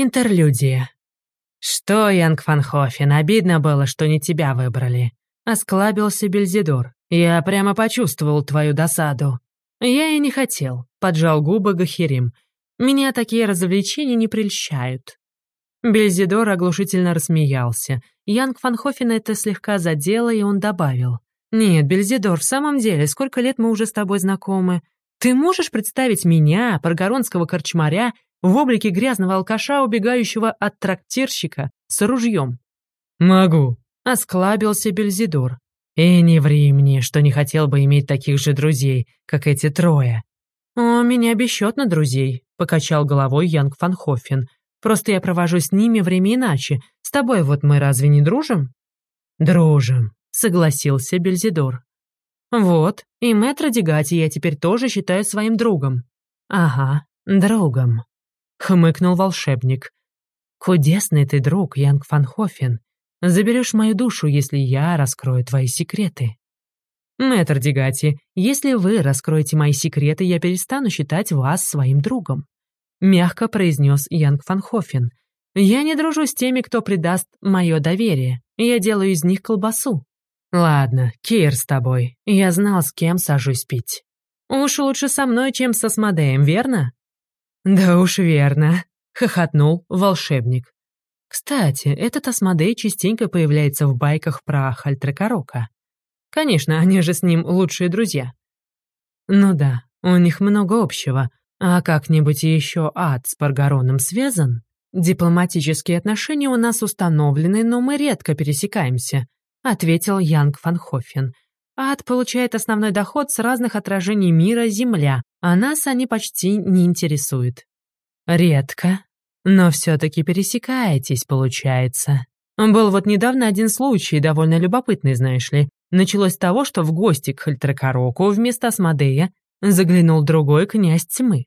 Интерлюдия. «Что, Янг Фанхофен, обидно было, что не тебя выбрали?» Осклабился Бельзидор. «Я прямо почувствовал твою досаду». «Я и не хотел», — поджал губы Гахирим. «Меня такие развлечения не прельщают». Бельзидор оглушительно рассмеялся. Янг Фанхофена это слегка задело, и он добавил. «Нет, Бельзидор, в самом деле, сколько лет мы уже с тобой знакомы? Ты можешь представить меня, паргоронского корчмаря, в облике грязного алкаша, убегающего от трактирщика с ружьем?» «Могу», — осклабился Бельзидор. «И не ври мне, что не хотел бы иметь таких же друзей, как эти трое». «О, меня бесчетно друзей», — покачал головой Янг Фанхофен. «Просто я провожу с ними время иначе. С тобой вот мы разве не дружим?» «Дружим», — согласился Бельзидор. «Вот, и мэтра Дегати я теперь тоже считаю своим другом». «Ага, другом», — хмыкнул волшебник. «Кудесный ты друг, Янг Фанхофен. Заберешь мою душу, если я раскрою твои секреты». «Мэтр Дегати, если вы раскроете мои секреты, я перестану считать вас своим другом», — мягко произнес Янг Фанхофен. «Я не дружу с теми, кто предаст мое доверие. Я делаю из них колбасу». «Ладно, Кир с тобой. Я знал, с кем сажусь пить». «Уж лучше со мной, чем со Смодеем, верно?» «Да уж верно», — хохотнул волшебник. Кстати, этот Асмодей частенько появляется в байках про Хальтрекорока. Конечно, они же с ним лучшие друзья. Ну да, у них много общего. А как-нибудь еще ад с Паргароном связан? Дипломатические отношения у нас установлены, но мы редко пересекаемся ответил Янг Фанхофен. Ад получает основной доход с разных отражений мира Земля, а нас они почти не интересуют. Редко, но все-таки пересекаетесь, получается. Был вот недавно один случай, довольно любопытный, знаешь ли. Началось с того, что в гости к Хальтракароку вместо Асмодея заглянул другой князь тьмы.